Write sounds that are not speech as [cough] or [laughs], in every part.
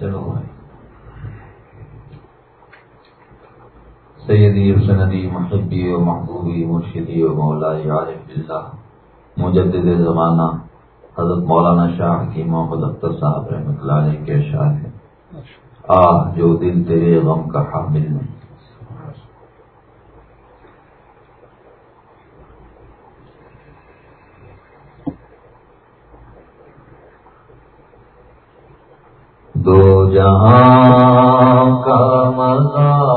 چلو سیدی و سندی محبی و محبوبی مرشدی و مولا عارف اللہ مجدد زمانہ۔ حضرت مولانا شاہ کی محمد اختر صاحب رحمۃ اللہ علیہ کے اشعار ہے آہ، جو دل تیرے غم کا حامل نہیں دو جہاں کا مزہ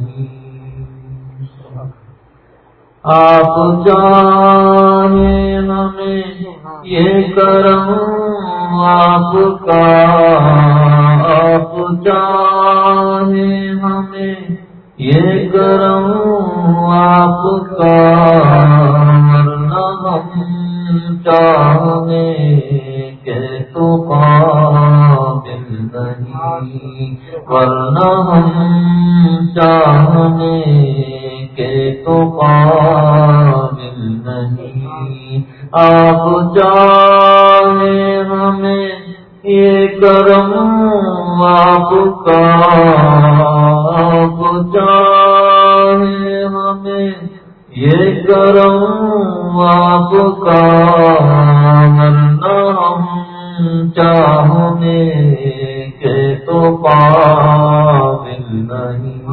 نہیں آپ جانے ہمیں یہ کرم آپ کا۔ آپ جانے ہمیں یہ کرم آپ کا۔ ورنہ ہم چاہنے تو قابل نہیں، ورنہ ہم چاہنے کے تو قابل نہیں۔ آپ جانے ہمیں یہ کرم، آپ کا آپ جانے ہمیں یہ کرم، آپ کا۔ ورنہ ہم چاہنے کے تو قابل نہیں۔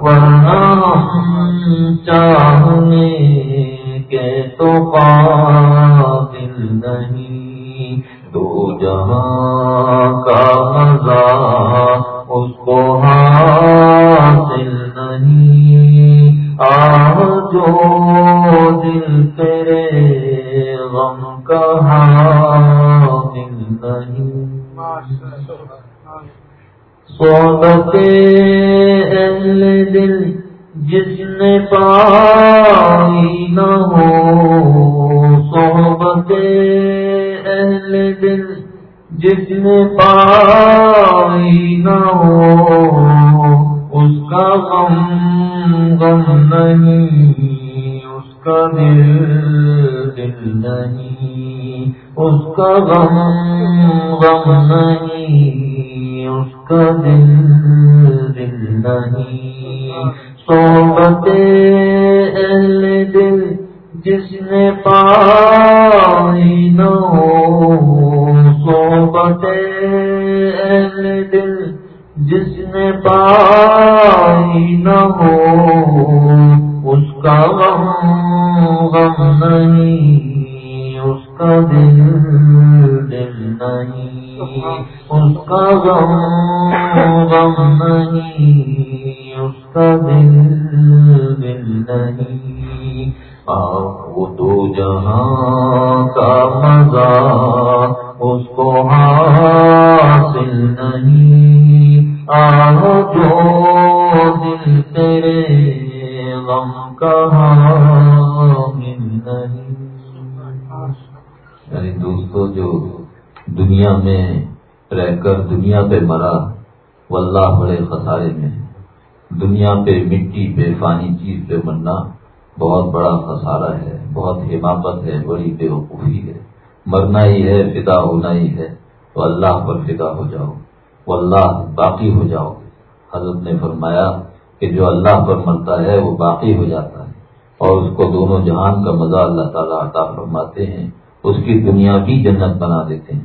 ورنہ ہم چاہنے کے تو قابل نہیں۔ دو جہاں کا مزہ اس کو حاصل نہیں۔ آ جو دل تیرے غم کا حامل نہیں صحبت اہل دل جس نے پائی نہ ہو صحبت اہل دل جس نے پائی نہ ہو، اس کا غم غم نہیں، اس کا دل دل نہیں اس کا غم غم نہیں، اس کا دل دل نہیں۔ صحبت اہل دل، جس نے پائی نہ ہو صحبت اہل دل، جس نے پائی نہ ہو کا غم غم نہیں اس کا دل دل نہیں اس کا غم غم نہیں اس کا دل دل نہیں آپ وہ دو جہاں کا مزہ، اس کو حاصل نہیں۔ آہ جو دل تیرے غم یعنی دوستو جو دنیا میں رہ کر دنیا پہ مرا واللہ بڑے خسارے میں دنیا پہ مٹی، پہ فانی چیز پہ مرنا بہت بڑا خسارہ ہے، بہت حماقت ہے، بڑی بے وقوفی ہے۔ مرنا ہی ہے، فدا ہونا ہی ہے۔ تو اللہ پر فدا ہو جاؤ، وہ اللہ باقی ہو جاؤ حضرت نے فرمایا کہ جو اللہ پر مرتا ہے وہ باقی ہو جاتا ہے اور اس کو دونوں جہان کا مزہ اللہ تعالیٰ عطا فرماتے ہیں، اس کی دنیا بھی جنت بنا دیتے ہیں۔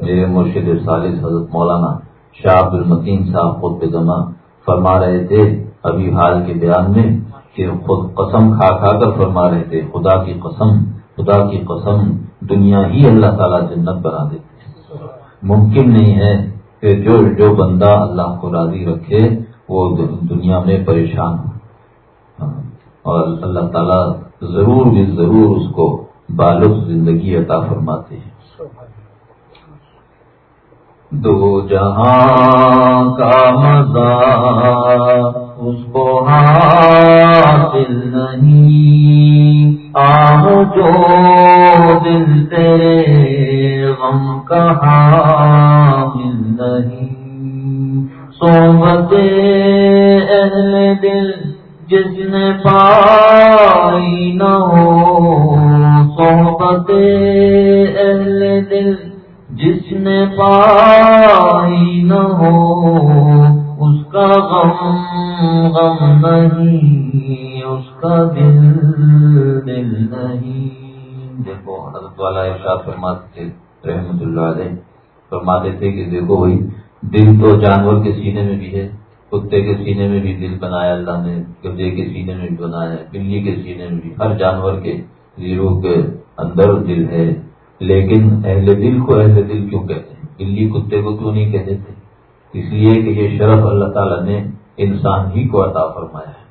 میرے مرشد سالس حضرت مولانا شاہ عبد المکین صاحب خود پہ جمع فرما رہے تھے۔ ابھی حال کے بیان میں کہ خود قسم کھا کھا کر فرما رہے تھے، خدا کی قسم، خدا کی قسم، دنیا ہی اللہ تعالیٰ جنت بنا دیتے ہیں۔ ممکن نہیں ہے کہ جو جو بندہ اللہ کو راضی رکھے وہ دنیا میں پریشان ہاں۔ اور اللہ تعالیٰ ضرور بھی ضرور اس کو بالغ زندگی عطا فرماتے ہیں۔ دو جہاں کا مزہ اس کو حاصل نہیں۔ آہ جو دل تیرے غم کا حامل نہیں۔ صحبت اہل دل جس نے پائی نہ ہو. صحبت اہل دل جس نے پائی نہ ہو. اس کا غم غم نہیں، اس کا دل دل نہیں. دیکھو، حضرت والا ارشاد فرماتے رحمت اللہ علیہ، فرماتے تھے کہ دیکھو بھائی دل تو جانور کے سینے میں بھی ہے، کتے کے سینے میں بھی دل بنایا اللہ نے، گدے کے سینے میں بھی بنایا ہے بلی کے سینے میں بھی۔ ہر جانور کے زیرو کے اندر دل ہے۔ لیکن اہل دل کو اہل دل کیوں کہتے ہیں؟ بلی کتے کو کیوں نہیں کہتے تھے؟ اس لیے کہ یہ شرف اللہ تعالیٰ نے انسان ہی کو عطا فرمایا ہے۔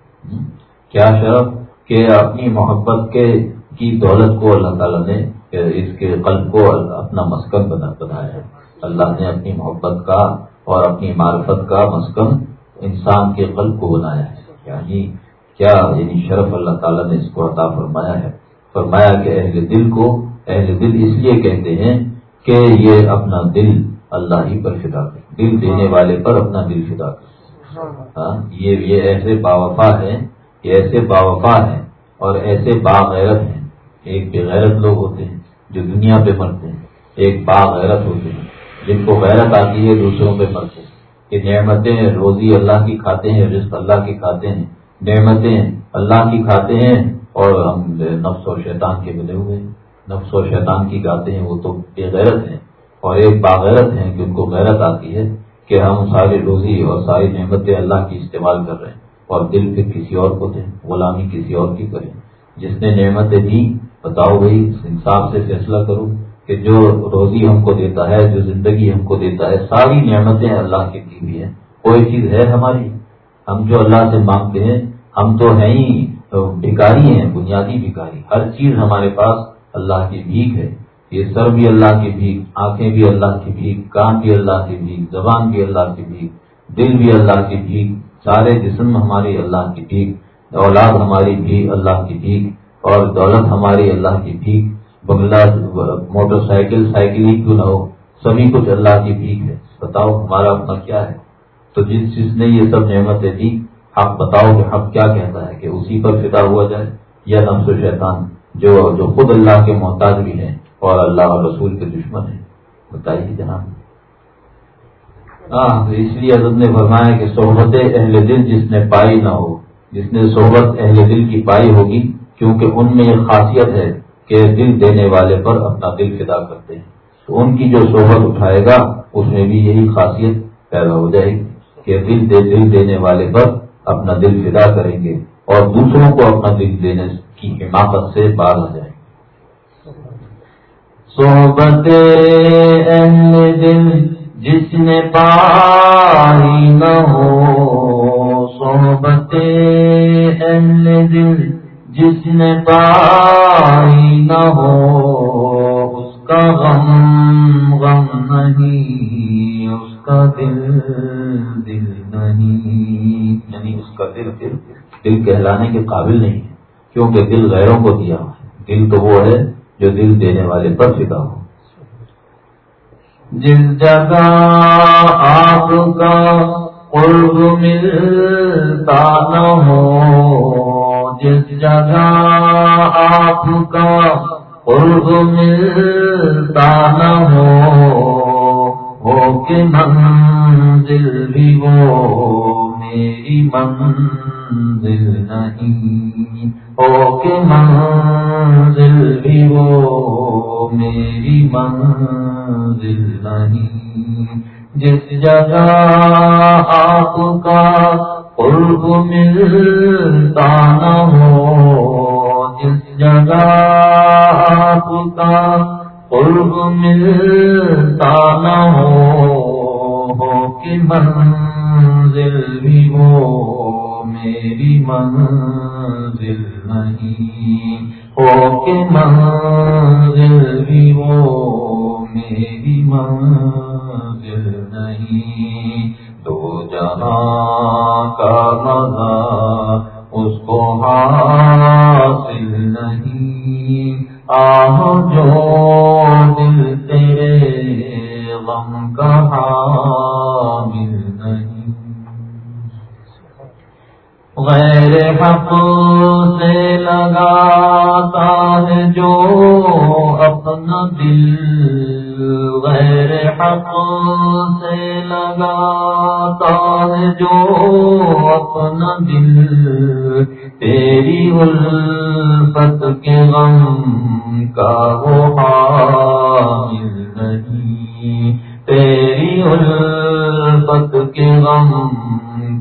کیا شرف کہ اپنی محبت کے، کی دولت کو اللہ تعالیٰ نے، اس کے قلب کو اپنا مسکن بنا بنایا ہے؟ اللہ نے اپنی محبت کا اور اپنی معرفت کا مسکن انسان کے قلب کو بنایا ہے۔ یعنی کیا یعنی شرف اللہ تعالیٰ نے اس کو عطا فرمایا ہے؟ فرمایا کہ اہل دل کو اہل دل اس لیے کہتے ہیں کہ یہ اپنا دل اللہ ہی پر فدا کر دل دینے والے پر اپنا دل فدا کر ہاں، یہ یہ ایسے باوفا ہیں، یہ ایسے باوفا ہیں اور ایسے باغیرت ہیں۔ ایک بے غیرت لوگ ہوتے ہیں جو دنیا پہ مرتے ہیں، ایک باغیرت ہوتے ہیں۔ جن کو غیرت آتی ہے دوسروں پہ مرتے ہیں یہ نعمتیں روزی اللہ کی کھاتے ہیں، رزق اللہ کی کھاتے ہیں۔ نعمتیں اللہ کی کھاتے ہیں اور ہم نفس اور شیطان کے ملے ہوئے ہیں۔ نفس و شیطان کی گاتے ہیں، وہ تو بے غیرت ہیں۔ اور ایک باغیرت ہیں کہ ان کو غیرت آتی ہے کہ ہم ساری روزی اور ساری نعمتیں اللہ کی استعمال کر رہے ہیں اور دل پھر کسی اور کو دیں، غلامی کسی اور کی کریں۔ جس نے نعمتیں دی، بتاؤ بھائی انصاف سے فیصلہ کرو۔ کہ جو روزی ہم کو دیتا ہے، جو زندگی ہم کو دیتا ہے، ساری نعمتیں اللہ کی دی ہوئی ہیں۔ کوئی چیز ہے ہماری؟ ہم جو اللہ سے مانگتے ہیں، ہم تو ہیں ہی بھکاری ہیں، بنیادی بھکاری۔ ہر چیز ہمارے پاس اللہ کی بھیک ہے۔ یہ سر بھی اللہ کی بھیک، آنکھیں بھی اللہ کی بھیک، کان بھی اللہ کی بھیک، زبان بھی اللہ کی بھیک، دل بھی اللہ کی بھیک، سارے جسم ہماری اللہ کی بھیک، اولاد ہماری بھی اللہ کی بھیک، اور دولت ہماری اللہ کی بھیک۔ بنگلہ، موٹر سائیکل سائیکل ہی کیوں نہ ہو؟ سبھی کچھ اللہ کی بھیک ہے۔ بتاؤ ہمارا اپنا کیا ہے؟ تو جس جس نے یہ سب نعمتیں دی، آپ بتاؤ کہ حق کیا کہتا ہے کہ اسی پر فدا ہوا جائے یا نمس و شیطان جو جو خود اللہ کے محتاج بھی ہیں اور اللہ اور رسول کے دشمن ہیں؟ بتائیے جناب۔ ہاں اس لیے حضرت نے فرمایا کہ صحبت اہل دل جس نے پائی نہ ہو، جس نے صحبت اہل دل کی پائی ہوگی، کیونکہ ان میں یہ خاصیت ہے کہ دل دینے والے پر اپنا دل فدا کرتے ہیں۔ تو ان کی جو صحبت اٹھائے گا، اس میں بھی یہی خاصیت پیدا ہو جائے گی کہ دل دے، دل دینے والے پر اپنا دل فدا کریں گے اور دوسروں کو اپنا دل دینے کی حماقت سے باز آ جائے صحبت اہل دل جس نے پائی نہ ہو، صحبت اہل دل جس نے پائی نہ ہو، اس کا غم غم نہیں، اس کا دل دل نہیں۔ یعنی اس کا دل دل دل کہلانے کے قابل نہیں ہے، کیونکہ دل غیروں کو دیا دل تو وہ ہے جو دل دینے والے پر فدا ہو۔ جس جگہ آپ کا قرب ملتا نہ ہو جس جگہ آپ کا قرب ملتا نہ ہو کہ منزل بھی وہ میری منزل نہیں۔ ہو کہ منزل بھی وہ میری منزل نہیں۔ جس جگہ آپ کا قرب ملتا نہ ہو، جس جگہ آپ کا قرب ملتا نہ ہو، کہ منزل بھی وہ میری منزل نہیں ہو کہ منزل بھی وہ میری منزل نہیں۔ دو جہاں کا مزہ اس کو حاصل نہیں۔ آہ، جو دل تیرے غم کا حامل نہیں۔ غیر حق سے لگاتا ہے جو اپنا دل۔ غیر حق سے لگاتا ہے جو اپنا دل، تیری الفت کے غم کا وہ حامل نہیں۔ تیری الفت کے غم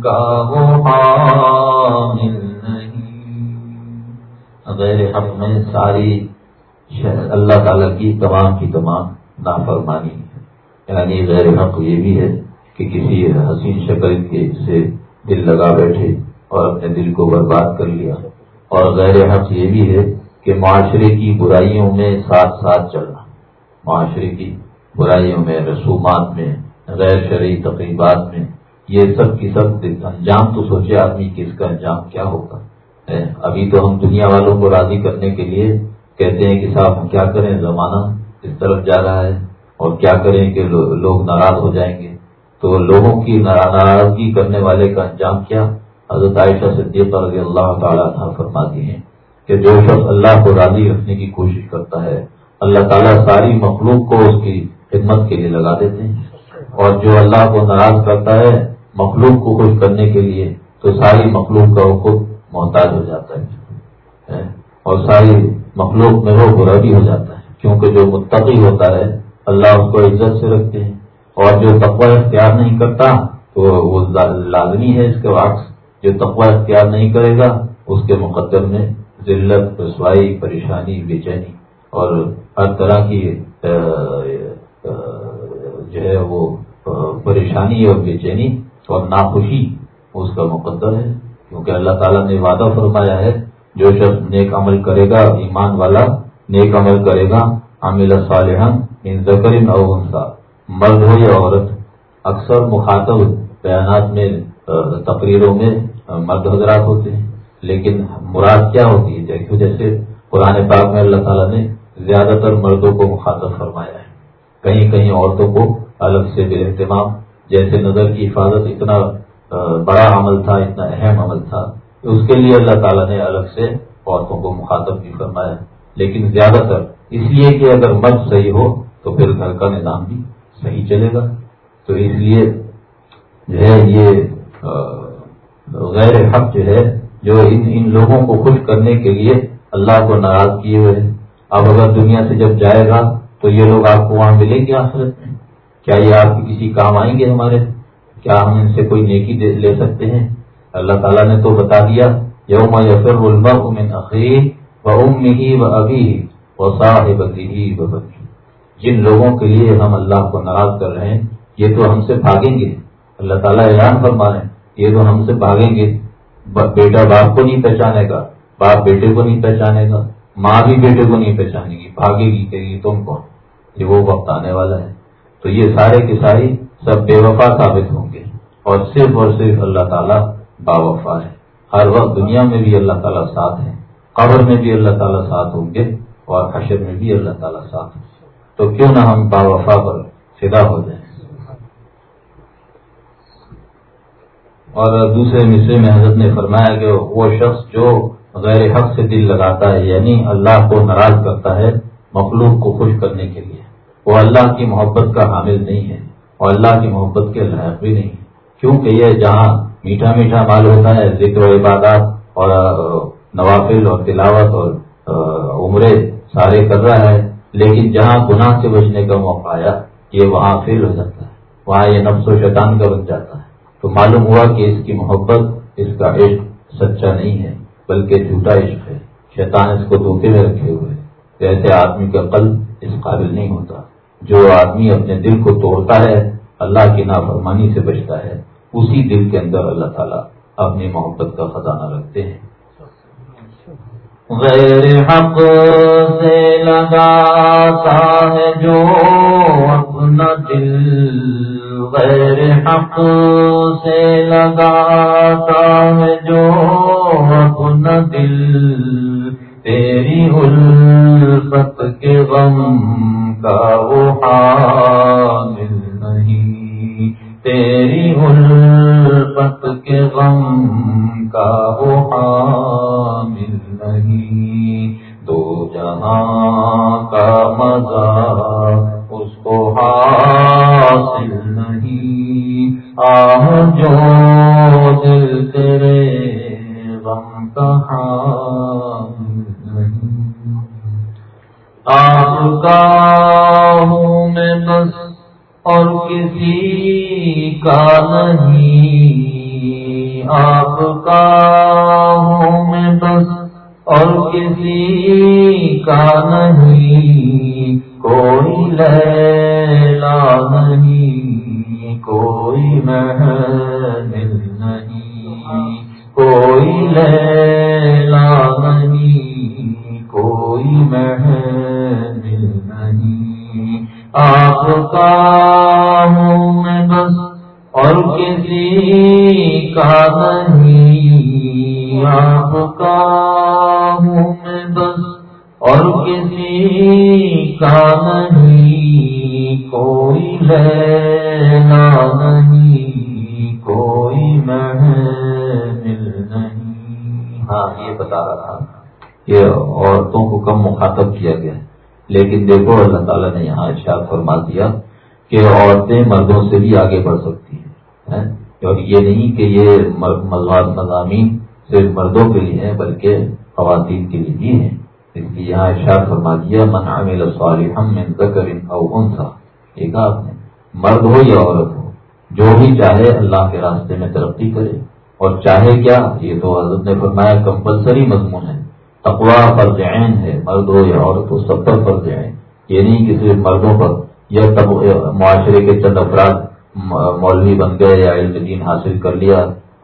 کا وہ حامل نہیں۔ غیر حق میں ساری اللہ تعالی کی تمام کی تمام نافرمانی۔ ہے یعنی غیر حق یہ بھی ہے کہ کسی حسین شکل کے سے دل لگا بیٹھے اور اپنے دل کو برباد کر لیا۔ اور غیر حق یہ بھی ہے کہ معاشرے کی برائیوں میں ساتھ ساتھ چلنا معاشرے کی برائیوں میں، رسومات میں، غیر شرعی تقریبات میں، یہ سب کی سب انجام تو سوچے آدمی کہ اس کا انجام کیا ہوگا۔ ابھی تو ہم دنیا والوں کو راضی کرنے کے لیے کہتے ہیں کہ صاحب ہم کیا کریں؟ زمانہ اس طرف جا رہا ہے اور کیا کریں کہ لوگ ناراض ہو جائیں گے؟ تو لوگوں کی ناراضگی کرنے والے کا انجام کیا؟ حضرت عائشہ صدیقہ رضی اللہ تعالیٰ عنہ فرماتی ہیں کہ جو شخص اللہ کو راضی رکھنے کی کوشش کرتا ہے، اللہ تعالیٰ ساری مخلوق کو اس کی خدمت کے لیے لگا دیتے ہیں۔ اور جو اللہ کو ناراض کرتا ہے، مخلوق کو خوش کرنے کے لیے، تو ساری مخلوق کا وہ خود محتاج ہو جاتا ہے۔ اور ساری مخلوق میں وہ برا بھی ہو جاتا ہے۔ کیونکہ جو متقی ہوتا ہے، اللہ اس کو عزت سے رکھتے ہیں۔ اور جو تقوی اختیار نہیں کرتا، تو وہ لازمی ہے اس کے واقع جو تقوی اختیار نہیں کرے گا، اس کے مقدم میں ذلت، رسوائی، پریشانی، بے چینی۔ اور ہر طرح کی جو ہے وہ پریشانی اور بے چینی اور ناخوشی اس کا مقدر ہے۔ کیونکہ اللہ تعالیٰ نے وعدہ فرمایا ہے، جو شخص نیک عمل کرے گا، ایمان والا نیک عمل کرے گا عامل صالحن ان ذکر او انسا مرد ہو یا عورت، اکثر مخاطب بیانات میں تقریروں میں مرد حضرات ہوتے ہیں۔ لیکن مراد کیا ہوتی ہے؟ دیکھو، جیسے قرآن پاک میں اللہ تعالیٰ نے زیادہ تر مردوں کو مخاطب فرمایا ہے۔ کہیں کہیں عورتوں کو الگ سے بے اہتمام، جیسے نظر کی حفاظت اتنا بڑا عمل تھا، اتنا اہم عمل تھا۔ اس کے لیے اللہ تعالیٰ نے الگ سے عورتوں کو مخاطب بھی فرمایا۔ لیکن زیادہ تر اس لیے کہ اگر مرد صحیح ہو تو پھر گھر کا نظام بھی صحیح چلے گا۔ تو اس لیے جو ہے یہ غیر حق جو ہے، جو ان ان لوگوں کو خوش کرنے کے لیے اللہ کو ناراض کیے ہوئے ہیں۔ اب اگر دنیا سے جب جائے گا تو یہ لوگ آپ کو وہاں ملیں گے آخرت میں۔ کیا یہ آپ کی کسی کام آئیں گے ہمارے؟ کیا ہم ان سے کوئی نیکی لے سکتے ہیں؟ اللہ تعالیٰ نے تو بتا دیا، یوم یفر من عقیق ہی و ابھی و صاحبتی و جن لوگوں کے لیے ہم اللہ کو ناراض کر رہے ہیں، یہ تو ہم سے بھاگیں گے۔ اللہ تعالیٰ اعلان فرما رہے ہیں، یہ تو ہم سے بھاگیں گے۔ بیٹا باپ کو نہیں پہچانے گا، باپ بیٹے کو نہیں پہچانے گا، ماں بھی بیٹے کو نہیں پہچانے گی، بھاگے گی کہ یہ تم کون؟ یہ وہ وقت آنے والا ہے۔ تو یہ سارے کے ساری سب بے وفا ثابت ہوں گے۔ اور صرف اور صرف اللہ تعالیٰ با وفا ہے۔ ہر وقت دنیا میں بھی اللہ تعالیٰ ساتھ ہیں۔ قبر میں بھی اللہ تعالیٰ ساتھ ہوں گے اور حشر میں بھی اللہ تعالیٰ ساتھ ہوں گے۔ تو کیوں نہ ہم با وفا پر فدا ہو جائیں۔ اور دوسرے مصرے میں حضرت نے فرمایا کہ وہ شخص جو غیر حق سے دل لگاتا ہے یعنی اللہ کو ناراض کرتا ہے، مخلوق کو خوش کرنے کے لیے۔ وہ اللہ کی محبت کا حامل نہیں ہے اور اللہ کی محبت کے لائق بھی نہیں۔ ہے کیونکہ یہ جہاں میٹھا میٹھا مال ہوتا ہے، ذکر و عبادات اور نوافل اور تلاوت اور عمرے سارے کر رہا ہے، لیکن جہاں گناہ سے بچنے کا موقع آیا، یہ وہاں فیل ہو جاتا ہے، وہاں یہ نفس و شیطان کا بن جاتا ہے۔ تو معلوم ہوا کہ اس کی محبت، اس کا عشق سچا نہیں ہے، بلکہ جھوٹا عشق ہے۔ شیطان اس کو دھوکے میں رکھے ہوئے ویسے آدمی کا قلب اس قابل نہیں ہوتا۔ جو آدمی اپنے دل کو توڑتا ہے، اللہ کی نافرمانی سے بچتا ہے۔ اسی دل کے اندر اللہ تعالیٰ اپنی محبت کا خزانہ رکھتے ہیں۔ غیر حق سے لگاتا ہے جو اپنا دل غیر حق سے لگاتا ہے جو اپنا دل تیری الفت کے غم کا وہ حامل تیری الفت کے غم کا وہ حامل نہیں۔ دو جہاں کا مزہ اس کو حاصل نہیں۔ آہ، جو دل تیرے غم کا حامل نہیں۔ آپ کا ہوں میں بس اور کسی کا نہیں۔ آپ کا ہوں میں بس اور کسی کا نہیں۔ کوئی لیلا نہیں، کوئی محل نہیں۔ کوئی لیلا نہیں، کوئی محل نہیں۔ آپ کا کسی کا نہیں آپ کا ہوں میں بس، اور کسی کا نہیں کوئی لینا نہیں، کوئی محمل نہیں۔ ہاں یہ بتا رہا تھا کہ عورتوں کو کم مخاطب کیا گیا۔ لیکن دیکھو، اللہ تعالیٰ نے یہاں ارشاد فرما دیا کہ عورتیں مردوں سے بھی آگے بڑھ سکتی اور یہ نہیں کہ یہ مزاد مضامین صرف مردوں کے لیے ہیں، بلکہ خواتین کے لیے بھی ہیں۔ اس لیے یہاں ارشاد فرما دیا، من عمل صالحا من ذکر او انثى ایک آپ نے۔ مرد ہو یا عورت ہو، جو بھی چاہے اللہ کے راستے میں ترقی کرے۔ اور چاہے کیا، یہ تو حضرت نے فرمایا، کمپلسری مضمون ہے۔ تقوا فرض عین ہے، مرد ہو یا عورت ہو، سب پر فرض عین۔ یہ نہیں کہ صرف مردوں پر یا معاشرے کے چند افراد مولوی بن گئے یا علم دین حاصل کر لیا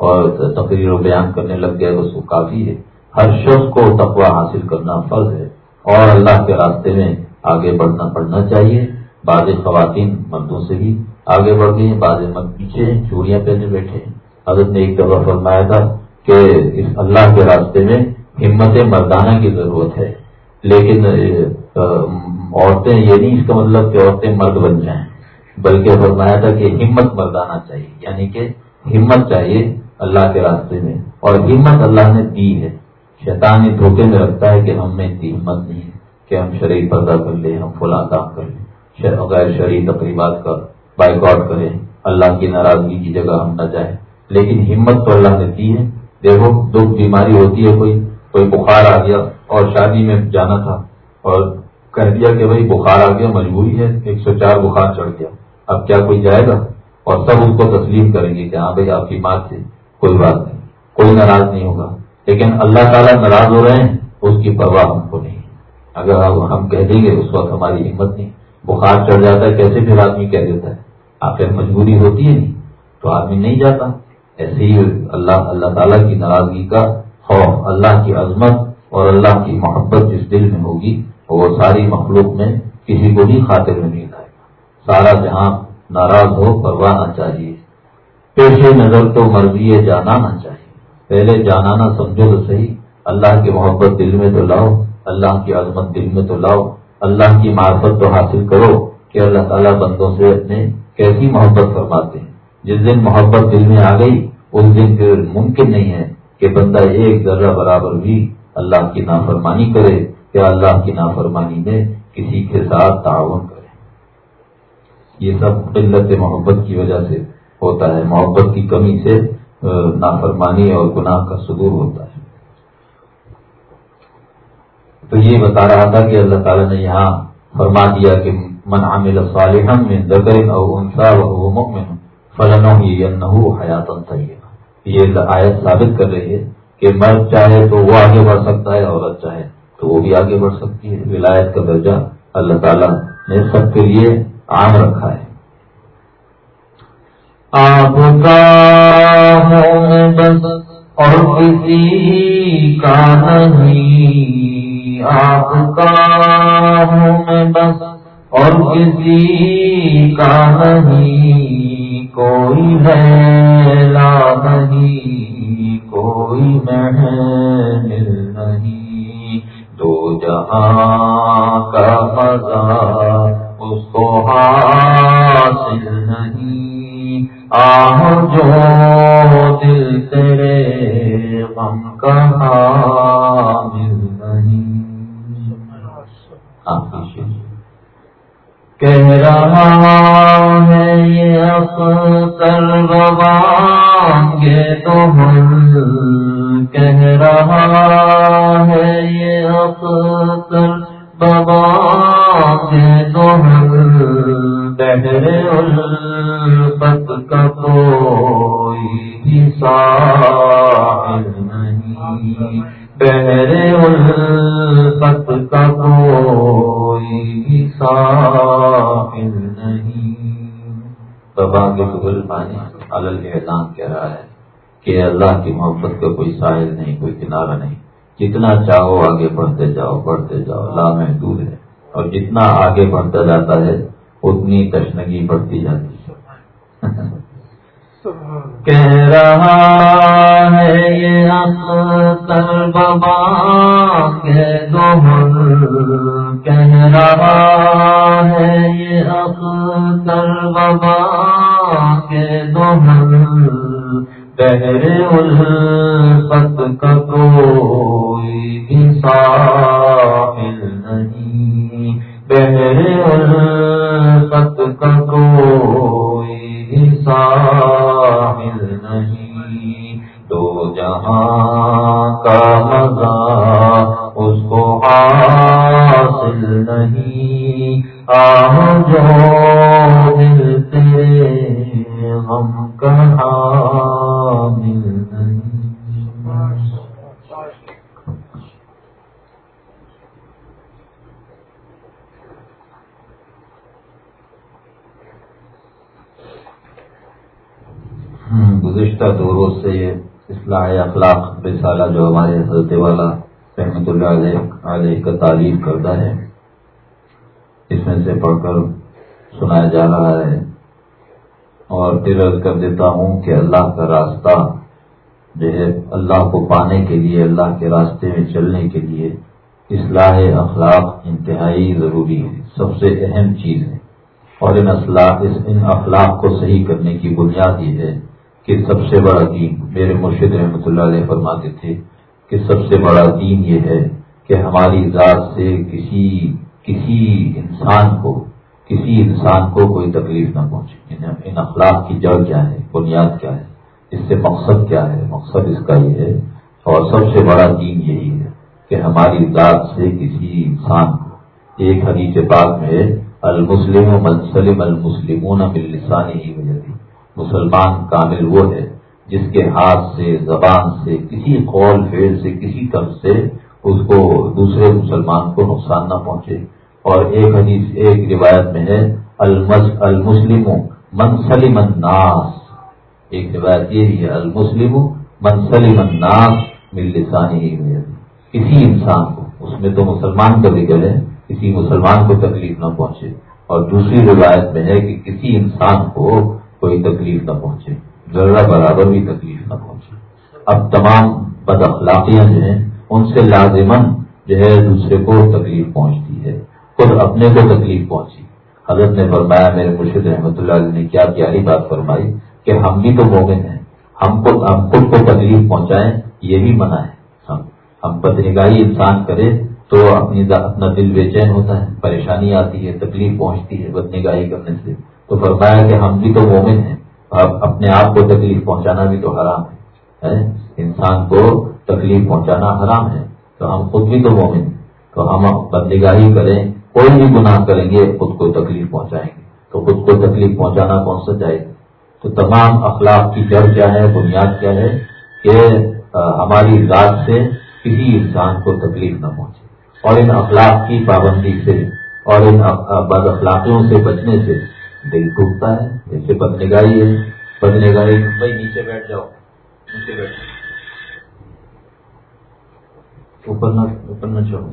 اور تقریر و بیان کرنے لگ گئے، بس وہ کافی ہے۔ ہر شخص کو تقوا حاصل کرنا فرض ہے اور اللہ کے راستے میں آگے بڑھنا پڑنا چاہیے۔ بعض خواتین مردوں سے بھی آگے بڑھ گئی ہیں، بعض مرد پیچھے ہیں، چوڑیاں پہنے بیٹھے ہیں۔ حضرت نے ایک دفعہ فرمایا تھا کہ اس اللہ کے راستے میں ہمت مردانہ کی ضرورت ہے، لیکن عورتیں، یہ نہیں اس کا مطلب کہ عورتیں مرد بن جائیں۔ بلکہ فرمایا تھا کہ ہمت مردانہ چاہیے یعنی کہ ہمت چاہیے اللہ کے راستے میں۔ اور ہمت اللہ نے دی ہے۔ شیطان یہ دھوکے میں رکھتا ہے کہ ہم میں اتنی ہمت نہیں ہے کہ ہم شرعی پردہ کر لیں، ہم فلاں کام کر لیں۔ غیر شرعی تقریبات کا بائک آؤٹ کریں۔ اللہ کی ناراضگی کی جگہ ہم نہ جائیں۔ لیکن ہمت تو اللہ نے دی ہے۔ دیکھو، دکھ بیماری ہوتی ہے، کوئی کوئی بخار آ گیا اور شادی میں جانا تھا اور کہہ دیا کہ بھائی بخار آ گیا، مجبوری ہے، ایک سو چار بخار چڑھ گیا۔ اب کیا کوئی جائے گا؟ اور سب اس کو تسلیم کریں گے کہ ہاں بھائی، آپ کی ماں سے کوئی بات نہیں، کوئی ناراض نہیں ہوگا۔ لیکن اللہ تعالیٰ ناراض ہو رہے ہیں، اس کی پرواہ ہم کو نہیں۔ اگر ہم کہہ دیں گے، اس وقت ہماری ہمت نہیں۔ بخار چڑھ جاتا ہے، کیسے پھر آدمی کہہ دیتا ہے؟ آخر مجبوری ہوتی ہے نہیں، تو آدمی نہیں جاتا۔ ایسے ہی اللہ اللہ تعالیٰ کی ناراضگی کا خوف، اللہ کی عظمت اور اللہ کی محبت جس دل میں ہوگی، وہ ساری مخلوق میں کسی کو بھی خاطر میں نہیں سارا جہاں ناراض ہو، پرواہ نہ چاہیے۔ پیش نظر تو مرضی جانا نہ چاہیے۔ پہلے جانانا سمجھو تو صحیح۔ اللہ کی محبت دل میں تو لاؤ، اللہ کی عظمت دل میں تو لاؤ۔ اللہ کی معرفت تو حاصل کرو کہ اللہ تعالیٰ بندوں سے اپنے کیسی محبت فرماتے ہیں۔ جس دن محبت دل میں آ گئی، اس دن پھر ممکن نہیں ہے کہ بندہ ایک ذرہ برابر بھی اللہ کی نافرمانی کرے، یا اللہ کی نافرمانی میں کسی کے ساتھ تعاون کرے۔ یہ سب قلت محبت کی وجہ سے ہوتا ہے۔ محبت کی کمی سے نافرمانی اور گناہ کا صدور ہوتا ہے۔ تو یہ بتا رہا تھا کہ اللہ تعالیٰ نے یہاں فرما دیا کہ من عامل صالحا من ذکر او انثى وهو مؤمن فلنحيينه حیاتا طیبہ۔ یہ آیت ثابت کر رہی ہے کہ مرد چاہے تو وہ آگے بڑھ سکتا ہے، عورت چاہے تو وہ بھی آگے بڑھ سکتی ہے۔ ولایت کا درجہ اللہ تعالیٰ نے سب کے لیے عام رکھا ہے۔ آپ کا بس اور کسی کا نہیں۔ آپ کا ہوں بس اور کسی کا نہیں۔ کوئی ہے لا نہیں، کوئی محل نہیں۔ دو جہاں کا مزہ اس کو حاصل نہیں آہ جو دل تیرے غم کا حامل نہیں آپ کہہ رہا ہے یہ اختر گے تو ہم کہہ رہا ہے یہ اختر گے تو ہم بہرے الفت کا کوئی بھی ساحل نہیں۔ بہرے الفت کا کوئی ساحل نہیں بابا کے قبل پانی الل اعلان کہہ رہا ہے کہ اللہ کی محبت کا کوئی ساحل نہیں، کوئی کنارہ نہیں۔ جتنا چاہو آگے بڑھتے جاؤ بڑھتے جاؤ، لا محدود ہے۔ اور جتنا آگے بڑھتا جاتا ہے اتنی تشنگی بڑھتی جاتی ہے۔ کہہ رہا ہے یہ اختر بابا کے دوہر کہہ رہا ہے یہ اختر بابا کے دوہر میں سے پڑھ کر سنایا جا رہا ہے۔ اور پھر عرض کر دیتا ہوں کہ اللہ کا راستہ جو ہے اللہ کو پانے کے لیے، اللہ کے راستے میں چلنے کے لیے اصلاح اخلاق انتہائی ضروری ہے، سب سے اہم چیز ہے۔ اور ان اخلاق ان اخلاق کو صحیح کرنے کی بنیاد یہ ہے کہ سب سے بڑا دین، میرے مرشد رحمۃ اللہ علیہ فرماتے تھے کہ سب سے بڑا دین یہ ہے کہ ہماری ذات سے کسی کسی انسان کو، کسی انسان کو کوئی تکلیف نہ پہنچے۔ یعنی ان اخلاق کی جڑ کیا ہے، بنیاد کیا ہے، اس سے مقصد کیا ہے۔ مقصد اس کا یہ ہے، اور سب سے بڑا دین یہی ہے کہ ہماری ذات سے کسی انسان کو۔ ایک حدیث پاک میں المسلم منسلم المسلمون باللسان ہی وجہ مسلمان کامل وہ ہے جس کے ہاتھ سے، زبان سے، کسی قول فیل سے، کسی طرف سے اس کو دوسرے مسلمان کو نقصان نہ پہنچے۔ اور ایک حدیث، ایک روایت میں ہے المسلم منسلم الناس۔ ایک روایت یہ ہے، المسلم منسلم الناس مل لسانی کسی انسان کو، اس میں تو مسلمان کا ذکر ہے کسی مسلمان کو تکلیف نہ پہنچے۔ اور دوسری روایت میں ہے کہ کسی انسان کو کوئی تکلیف نہ پہنچے ذرا برابر بھی تکلیف نہ پہنچے۔ اب تمام بد اخلاقیاں جو ہیں ان سے لازمن جو ہے دوسرے کو تکلیف پہنچتی ہے، خود اپنے کو تکلیف پہنچی۔ حضرت نے فرمایا، میرے مرشد رحمۃ اللہ علیہ نے کیا پیاری بات فرمائی کہ ہم بھی تو مومن ہیں، ہم کو، ہم خود کو تکلیف پہنچائیں، یہ بھی منع ہے ہم ہم بدنگاہی انسان کرے تو اپنی اپنا دل بے چین ہوتا ہے، پریشانی آتی ہے، تکلیف پہنچتی ہے بدنگاہی کرنے سے۔ تو فرمایا کہ ہم بھی تو مومن ہیں اپنے آپ کو تکلیف پہنچانا بھی تو حرام ہے۔ انسان کو تکلیف پہنچانا حرام ہے، تو ہم خود بھی تو مومن، تو ہم بندگاہی کریں، کوئی بھی گناہ کریں گے، خود کو تکلیف پہنچائیں گے۔ تو خود کو تکلیف پہنچانا کون سا جائے تو تمام اخلاق کی جڑ کیا ہے، بنیاد کیا ہے کہ ہماری ذات سے کسی انسان کو تکلیف نہ پہنچے۔ اور ان اخلاق کی پابندی سے، اور ان بد اخلاقیوں سے بچنے سے دل ٹوٹتا ہے۔ جیسے بدنگاہی ہے۔ بدنگاہی، بھائی، نیچے بیٹھ جاؤ۔ نیچے بیٹھ اوپر نہ اوپر نہ چڑھو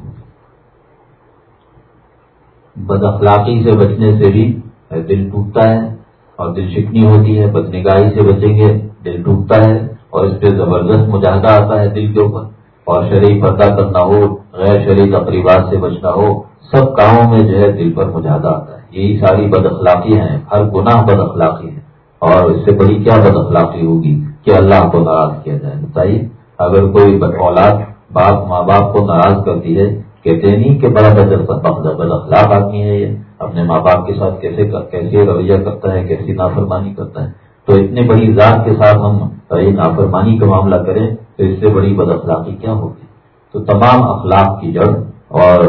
بد اخلاقی سے بچنے سے بھی دل ٹوٹتا ہے اور دل شکنی ہوتی ہے، بدنگاہی سے بچیں گے، دل ٹوٹتا ہے اور اس پہ زبردست مجاہدہ آتا ہے دل کے اوپر۔ اور شرعی پردہ کرنا ہو، غیر شرعی تقریبات سے بچنا ہو، سب کاموں میں جو ہے دل پر مجاہدہ آتا ہے۔ یہی ساری بد اخلاقی ہیں، ہر گناہ بد اخلاقی ہے اور اس سے بڑی کیا بد اخلاقی ہوگی کہ اللہ کو ناراض کیا جائے؟ بتائیے، اگر کوئی اولاد باپ ماں باپ کو ناراض کرتی ہے، کہتے نہیں کہ بڑا بدر بد اخلاق آدمی ہے یہ۔ اپنے ماں باپ کے ساتھ کیسے کیسے رویہ کرتا ہے، کیسی نافرمانی کرتا ہے۔ تو اتنے بڑی ذات کے ساتھ ہم یہ نافرمانی کا معاملہ کریں تو اس سے بڑی بد اخلاقی کیا ہوگی؟ تو تمام اخلاق کی جڑ اور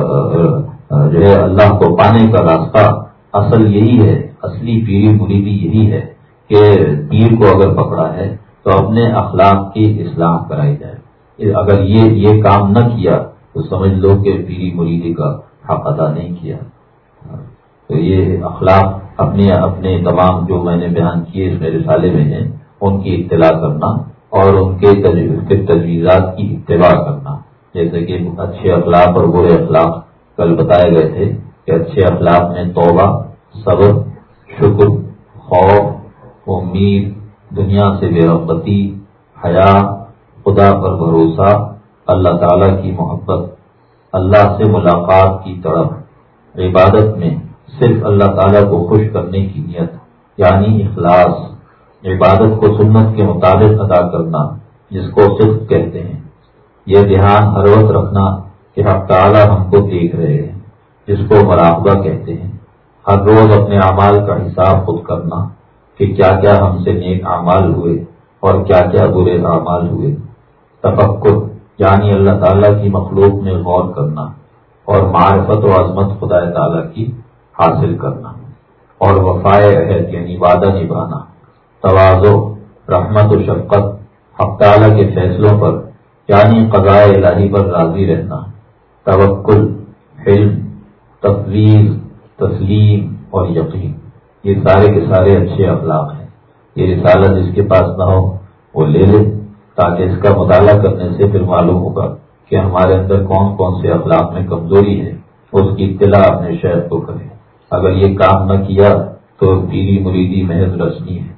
جو ہے اللہ کو پانے کا راستہ اصل یہی ہے، اصلی پیری مریدی یہی ہے کہ پیر کو اگر پکڑا ہے تو اپنے اخلاق کی اصلاح کرائی جائے۔ اگر یہ یہ کام نہ کیا تو سمجھ لو کہ پیری مریدی کا حق ادا نہیں کیا۔ تو یہ اخلاق اپنے اپنے تمام جو میں نے بیان کیے اس میرے سالے میں ہیں، ان کی اطلاع کرنا اور ان کے تجویزات کی اتباع کرنا۔ جیسے کہ اچھے اخلاق اور برے اخلاق کل بتائے گئے تھے کہ اچھے اخلاق میں توبہ، صبر، شکر، خوف، امید، دنیا سے بے رغبتی، حیا خدا پر بھروسہ، اللہ تعالی کی محبت، اللہ سے ملاقات کی طرف، عبادت میں صرف اللہ تعالیٰ کو خوش کرنے کی نیت یعنی اخلاص، عبادت کو سنت کے مطابق ادا کرنا، جس کو صرف کہتے ہیں۔ یہ دھیان ہر وقت رکھنا کہ حق تعالیٰ ہم کو دیکھ رہے ہیں، جس کو مراقبہ کہتے ہیں۔ ہر روز اپنے اعمال کا حساب خود کرنا کہ کیا کیا ہم سے نیک اعمال ہوئے اور کیا کیا برے اعمال ہوئے۔ تفکر یعنی اللہ تعالیٰ کی مخلوق میں غور کرنا اور معرفت و عظمت خدا تعالیٰ کی حاصل کرنا اور وفائے عہد یعنی وعدہ نبھانا، توازو، رحمت و شفقت تعالیٰ کے فیصلوں پر یعنی قضاء الہی پر راضی رہنا، توکل، علم، تفویض، تسلیم اور یقین۔ یہ سارے کے سارے اچھے اخلاق ہیں۔ یہ رسالہ جس کے پاس نہ ہو، وہ لے لے۔ تاکہ اس کا مطالعہ کرنے سے پھر معلوم ہوگا کہ ہمارے اندر کون کون سے اخلاق میں کمزوری ہے، اس کی اطلاع اپنے شہر کو کرے اگر یہ کام نہ کیا تو پیری مریدی محض رسمی ہے۔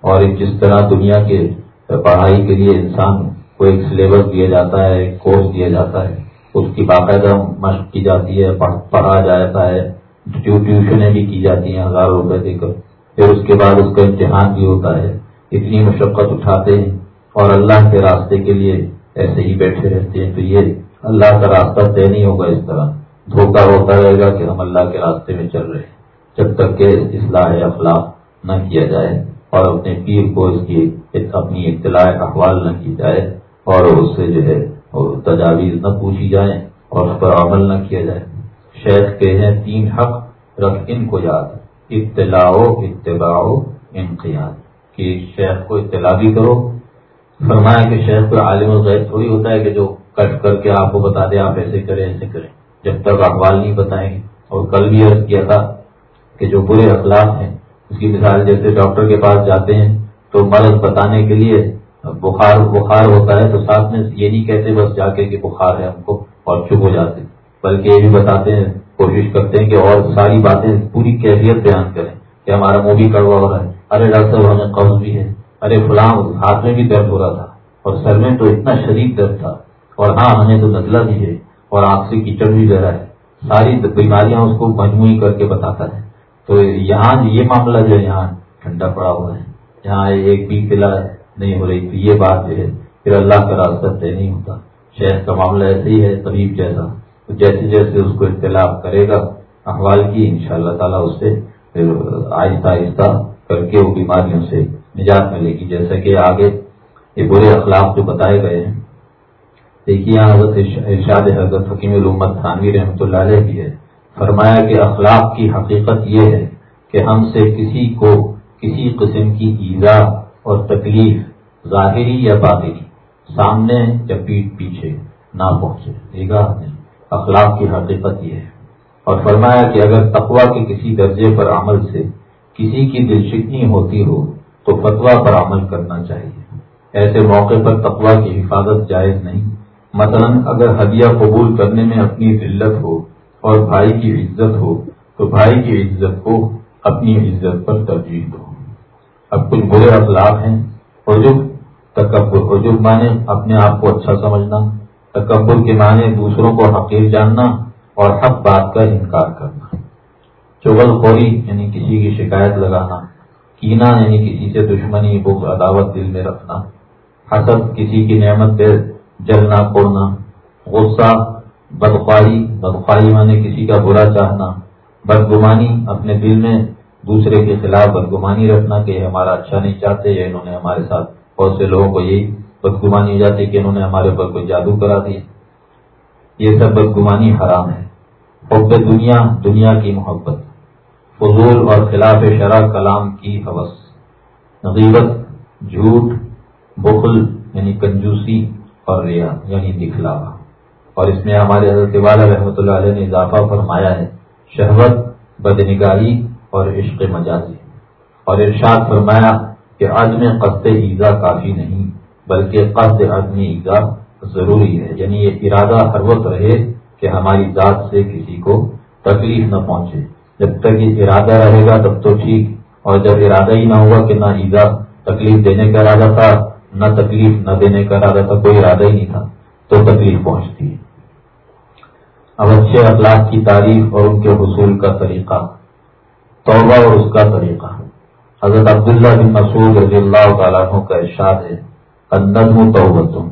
اور جس طرح دنیا کے پڑھائی کے لیے انسان کو ایک سلیبس دیا جاتا ہے، ایک کورس دیا جاتا ہے، اس کی باقاعدہ مشق کی جاتی ہے پڑھا جاتا ہے، ٹیوشنیں بھی کی جاتی ہیں ہزار روپے دے کر۔ پھر اس کے بعد اس کا امتحان بھی ہوتا ہے۔ اتنی مشقت اٹھاتے ہیں۔ اور اللہ کے راستے کے لیے ایسے ہی بیٹھے رہتے ہیں۔ تو یہ اللہ کا راستہ طے نہیں ہوگا اس طرح۔ دھوکہ ہوتا رہے گا کہ ہم اللہ کے راستے میں چل رہے ہیں۔ جب تک کہ اصلاح اخلاق نہ کیا جائے اور اپنے پیر کو اس کی اپنی اطلاع احوال نہ کی جائے اور اس سے جو ہے تجاویز نہ پوچھی جائے اور اس پر عمل نہ کیا جائے۔ شیخ کے ہیں، تین حق رکھ ان کو یاد۔ اطلاع اتباع انقیاد۔ کہ شیخ کو اطلاع بھی کرو فرمایا کہ شیخ کو عالم الغیر تھوڑی ہوتا ہے کہ جو کٹ کر کے آپ کو بتا دیں آپ ایسے کریں ایسے کریں۔ جب تک احوال نہیں بتائیں گے۔ اور کل بھی عرض کیا تھا کہ جو برے اخلاق ہیں، اس کی مثال جیسے ڈاکٹر کے پاس جاتے ہیں تو مرض بتانے کے لیے بخار بخار ہوتا ہے تو ساتھ میں یہ نہیں کہتے بس جا کے کہ بخار ہے ہم کو اور چپ ہو جاتے۔ بلکہ یہ بھی بتاتے ہیں، کوشش کرتے ہیں کہ اور ساری باتیں پوری کیفیت بیان کریں کہ ہمارا منہ بھی کڑوا ہو رہا ہے۔ ارے ڈاکٹر صاحب، ہمیں قبض بھی ہے۔ ارے فلاں ہاتھ میں بھی درد ہو رہا تھا اور سر میں تو اتنا شدید درد تھا اور ہاں ہمیں تو نزلہ بھی ہے اور آنکھ سے کیچڑ بھی رہا ہے۔ ساری بیماریاں اس کو مجموعی کر کے بتاتا ہے۔ تو یہاں یہ معاملہ جو ہے، یہاں ٹھنڈا پڑا ہوا ہے۔ یہاں ایک بھی پلا نہیں ہو رہی۔ تو یہ بات جو ہے، پھر اللہ کا راستہ طے نہیں ہوتا۔ شہر کا معاملہ ایسے ہی ہے، طبیب جیسا۔ تو جیسے جیسے اس کو اختلاف کرے گا، احوال کی ان شاء اللہ تعالیٰ اس سے پھر آہستہ آہستہ کر کے وہ بیماریوں سے نجات ملے گی۔ جیسا کہ آگے یہ برے اخلاق جو بتائے گئے ہیں۔ دیکھیے حضرت ارشاد حضرت حکیم الامت خانوی رحمۃ اللہ علیہ بھی ہے۔ فرمایا کہ اخلاق کی حقیقت یہ ہے کہ ہم سے کسی کو کسی قسم کی ایزا اور تکلیف ظاہری یا باطنی سامنے یا پیٹ پیچھے نہ پہنچے۔ نگاہ نہیں اخلاق کی حقیقت یہ ہے۔ اور فرمایا کہ اگر تقوا کے کسی درجے پر عمل سے کسی کی دل شکنی ہوتی ہو تو فتوا پر عمل کرنا چاہیے۔ ایسے موقع پر تقوا کی حفاظت جائز نہیں۔ مثلا اگر ہدیہ قبول کرنے میں اپنی ذلت ہو اور بھائی کی عزت ہو، تو بھائی کی عزت کو اپنی عزت پر ترجیح دو۔ اب کچھ برے اخلاق ہیں۔ عجب تکبر۔ عجب مانے اپنے آپ کو اچھا سمجھنا۔ تکبر کے معنی دوسروں کو حقیر جاننا اور حق بات کا انکار کرنا۔ چغل خوری یعنی کسی کی شکایت لگانا۔ کینا یعنی کسی سے دشمنی بک عداوت دل میں رکھنا، حسد، کسی کی نعمت پہ جلنا کوڑنا غصہ، بدخواہی بدخواہی مانے کسی کا برا چاہنا، بدگمانی اپنے دل میں دوسرے کے خلاف بدگمانی رکھنا کہ ہمارا اچھا نہیں چاہتے یا انہوں نے ہمارے ساتھ بہت سے لوگوں کو یہی بدگمانی ہو جاتی کہ انہوں نے ہمارے اوپر کوئی جادو کرا دیا یہ سب بدگمانی حرام ہے۔ حب دنیا دنیا کی محبت۔ فضول اور خلاف شرح کلام کی حوث۔ نغیبت جھوٹ، بخل یعنی کنجوسی اور ریا یعنی دکھلاوا اور اس میں ہمارے حضرت والا رحمۃ اللہ علیہ نے اضافہ فرمایا ہے، شہوت بدنگاہی اور عشق مجازی۔ اور ارشاد فرمایا کہ عزم قصد ایزا کافی نہیں، بلکہ قصد عزم ایزا ضروری ہے۔ یعنی یہ ارادہ ہر وقت رہے کہ ہماری ذات سے کسی کو تکلیف نہ پہنچے۔ جب تک یہ ارادہ رہے گا تب تو ٹھیک۔ اور جب ارادہ ہی نہ ہوگا کہ نہ ایزا تکلیف دینے کا ارادہ تھا، نہ تکلیف نہ دینے کا ارادہ تھا، کوئی ارادہ ہی نہیں تھا، تو تکلیف پہنچتی ہے۔ اب اچھے اخلاق کی تعریف اور ان کے حصول کا طریقہ، توبہ اور اس کا طریقہ۔ حضرت عبداللہ بن مسعود رضی اللہ تعالیٰ کا ارشاد ہے اندم توبتوں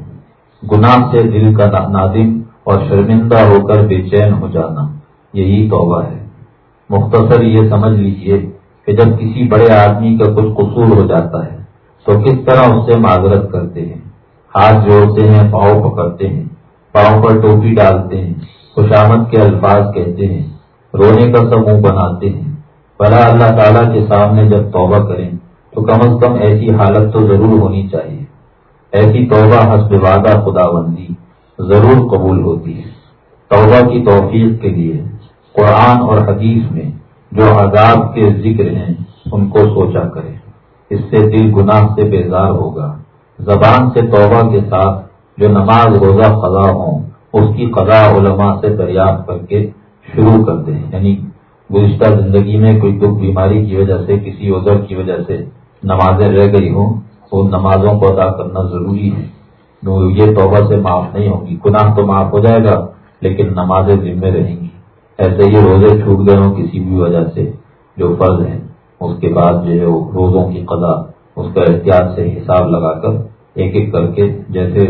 گناہ سے دل کا نادم اور شرمندہ ہو کر بے چین ہو جانا، یہی توبہ ہے۔ مختصر یہ سمجھ لیجیے کہ جب کسی بڑے آدمی کا کچھ قصور ہو جاتا ہے، تو کس طرح اس سے معذرت کرتے ہیں؟ ہاتھ جوڑتے ہیں، پاؤں پکڑتے ہیں، پاؤں پر ٹوپی ڈالتے ہیں، خوشامد کے الفاظ کہتے ہیں، رونے کا سموہ بناتے ہیں۔ بلا اللہ تعالیٰ کے سامنے جب توبہ کریں، تو کم از کم ایسی حالت تو ضرور ہونی چاہیے۔ ایسی توبہ حسب وعدہ خدا بندی ضرور قبول ہوتی ہے۔ توبہ کی توفیق کے لیے۔ قرآن اور حدیث میں جو عذاب کے ذکر ہیں، ان کو سوچا کرے۔ اس سے دل گناہ سے بیزار ہوگا۔ زبان سے توبہ کے ساتھ جو نماز روزہ قضا ہوں، اس کی قضا علماء سے دریافت کر کے شروع کر دیں۔ یعنی گزشتہ زندگی میں کوئی دکھ، بیماری کی وجہ سے، کسی عذر کی وجہ سے نمازیں رہ گئی ہوں ان نمازوں کو ادا کرنا ضروری ہے۔ یہ توبہ سے معاف نہیں ہوگی۔ گناہ تو معاف ہو جائے گا، لیکن نمازیں ذمے رہیں گی۔ ایسے ہی روزے چھوٹ گئے ہوں کسی بھی وجہ سے جو فرض ہیں۔ اس کے بعد جو ہے روزوں کی قضا، اس کا احتیاط سے حساب لگا کر ایک ایک کر کے جیسے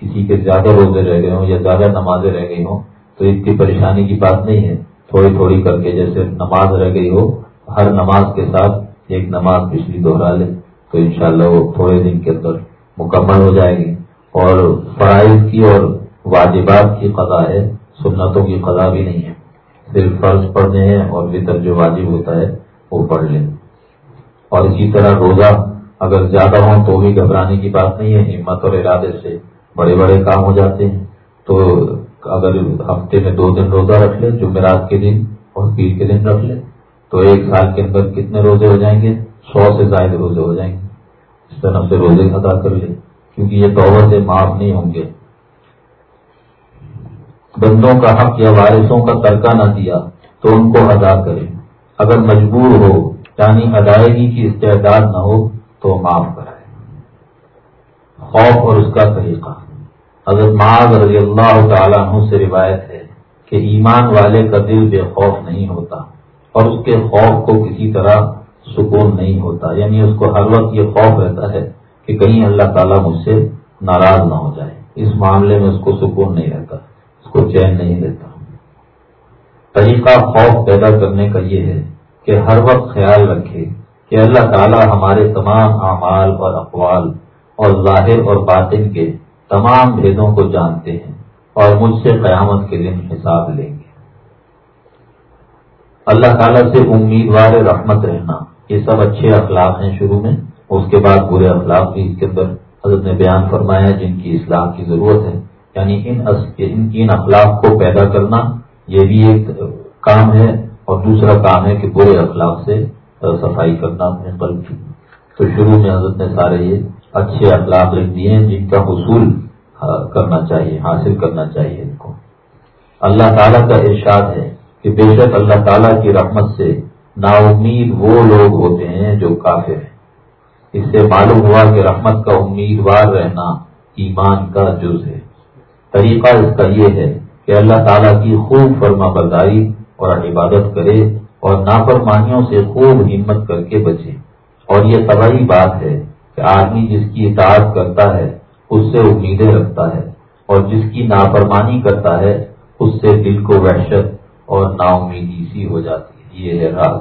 کسی کے زیادہ روزے رہ گئے ہوں یا زیادہ نمازیں رہ گئی ہوں، تو اتنی پریشانی کی بات نہیں ہے۔ تھوڑی تھوڑی کر کے جیسے نماز رہ گئی ہو، ہر نماز کے ساتھ ایک نماز پچھلی دوہرا لے، تو انشاءاللہ وہ تھوڑے دن کے اندر مکمل ہو جائے گی۔ اور فرائض کی اور واجبات کی قضا ہے۔ سنتوں کی قضا بھی نہیں ہے۔ صرف فرض پڑھنے ہیں اور وطر جو واجب ہوتا ہے وہ پڑھ لیں۔ اور اسی طرح روزہ، اگر زیادہ ہوں تو بھی گھبرانے کی بات نہیں ہے، ہمت اور ارادے سے بڑے بڑے کام ہو جاتے ہیں۔ تو اگر ہفتے میں دو دن روزہ رکھ لیں، جمعرات کے دن اور پیر کے دن رکھ لیں، تو ایک سال کے اندر کتنے روزے ہو جائیں گے؟ سو سے زائد روزے ہو جائیں گے۔ اس طرح سے روزے ادا کر لیں، کیونکہ یہ دور سے معاف نہیں ہوں گے۔ بندوں کا حق یا وارثوں کا ترکہ نہ دیا تو ان کو ادا کرے۔ اگر مجبور ہو یعنی ادائیگی کی استعداد نہ ہو تو معاف کرائے۔ خوف اور اس کا طریقہ۔ حضرت معاذ رضی اللہ تعالیٰ عنہ سے روایت ہے کہ ایمان والے کا دل بے خوف نہیں ہوتا اور اس کے خوف کو کسی طرح سکون نہیں ہوتا۔ یعنی اس کو ہر وقت یہ خوف رہتا ہے کہ کہیں اللہ تعالیٰ مجھ سے ناراض نہ ہو جائے۔ اس معاملے میں اس کو سکون نہیں رہتا۔ کو چین نہیں دیتا۔ طریقہ خوف پیدا کرنے کا یہ ہے کہ ہر وقت خیال رکھے کہ اللہ تعالیٰ ہمارے تمام اعمال اور اقوال اور ظاہر اور باطن کے تمام بھیدوں کو جانتے ہیں اور مجھ سے قیامت کے دن حساب لیں گے۔ اللہ تعالیٰ سے امیدوار رحمت رہنا، یہ سب اچھے اخلاق ہیں شروع میں، اس کے بعد برے اخلاق بھی اس کے اندر حضرت نے بیان فرمایا جن کی اصلاح کی ضرورت ہے۔ یعنی ان ان اخلاق کو پیدا کرنا یہ بھی ایک کام ہے اور دوسرا کام ہے کہ برے اخلاق سے صفائی کرنا اپنے قلب کی۔ تو شروع میں حضرت نے سارے یہ اچھے اخلاق لکھ دیے ہیں جن کا حصول کرنا چاہیے، حاصل کرنا چاہیے ان کو۔ اللہ تعالیٰ کا ارشاد ہے کہ بے شک اللہ تعالیٰ کی رحمت سے نا امید وہ لوگ ہوتے ہیں جو کافر ہیں۔ اس سے معلوم ہوا کہ رحمت کا امیدوار رہنا ایمان کا جز ہے۔ طریقہ اس کا یہ ہے کہ اللہ تعالیٰ کی خوب فرما برداری اور عبادت کرے اور نافرمانیوں سے خوب ہمت کر کے بچے۔ اور یہ طبعی بات ہے کہ آدمی جس کی اطاعت کرتا ہے، اس سے امیدیں رکھتا ہے، اور جس کی نافرمانی کرتا ہے، اس سے دل کو وحشت اور نا امیدی سی ہو جاتی ہے۔ یہ ہے راز۔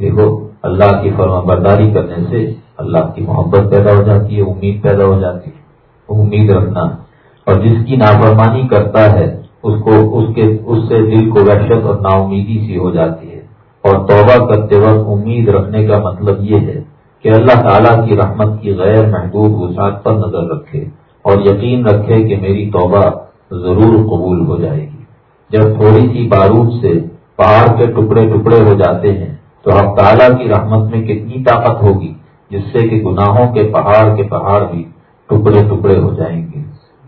دیکھو، اللہ کی فرما برداری کرنے سے اللہ کی محبت پیدا ہو جاتی ہے، امید پیدا ہو جاتی ہے۔ امید رکھنا۔ اور جس کی نافرمانی کرتا ہے، اس کو، اس کے، اس سے دل کو وحشت اور نا امیدی سی ہو جاتی ہے۔ اور توبہ کرتے وقت امید رکھنے کا مطلب یہ ہے کہ اللہ تعالیٰ کی رحمت کی غیر محدود وسعت پر نظر رکھے اور یقین رکھے کہ میری توبہ ضرور قبول ہو جائے گی۔ جب تھوڑی سی بارود سے پہاڑ کے ٹکڑے ٹکڑے ہو جاتے ہیں، تو اب تعالیٰ کی رحمت میں کتنی طاقت ہوگی، جس سے کہ گناہوں کے پہاڑ کے پہاڑ بھی ٹکڑے ٹکڑے ہو جائیں گے۔